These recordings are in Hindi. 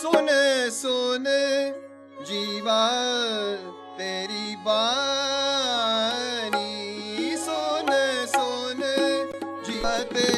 सुन सुन जीवा तेरी बारी सुन सुन जीवा तेरी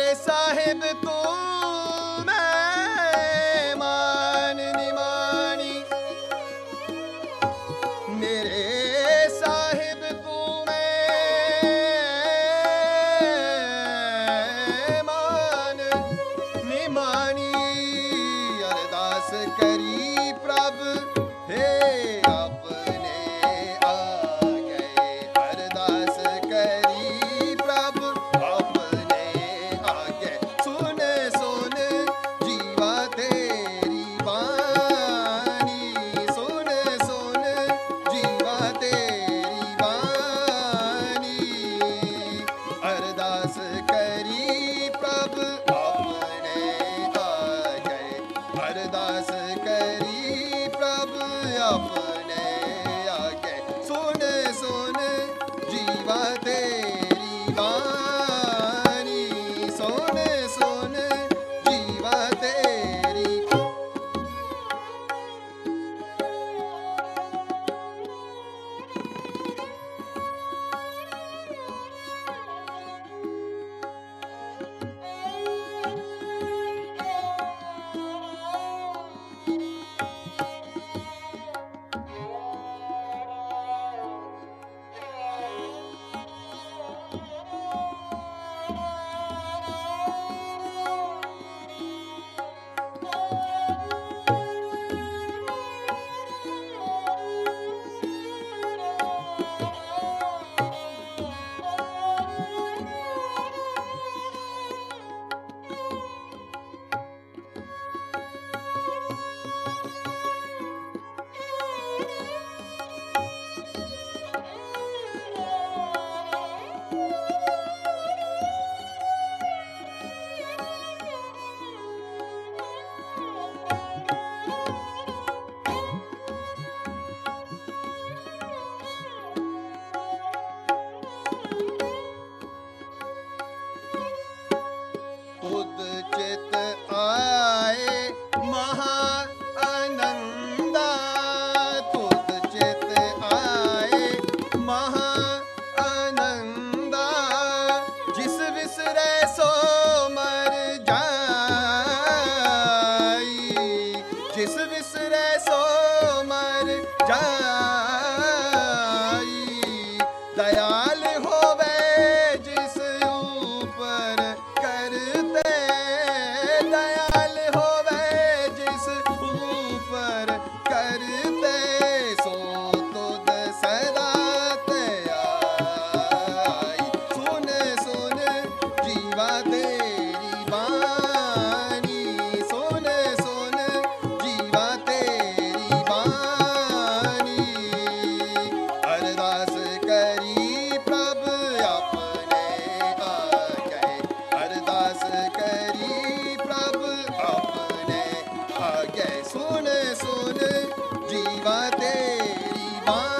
ਤੇਰੇ ਸਾਹਿਬ ਤੋਂ ਜਿਸ ਵਿਸਰੈ ਸੋ ਮਰ ਜਾ तेरी माँ